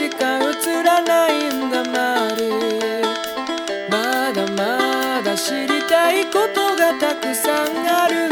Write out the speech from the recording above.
しか映らないんだまる。まだまだ知りたいことがたくさんある。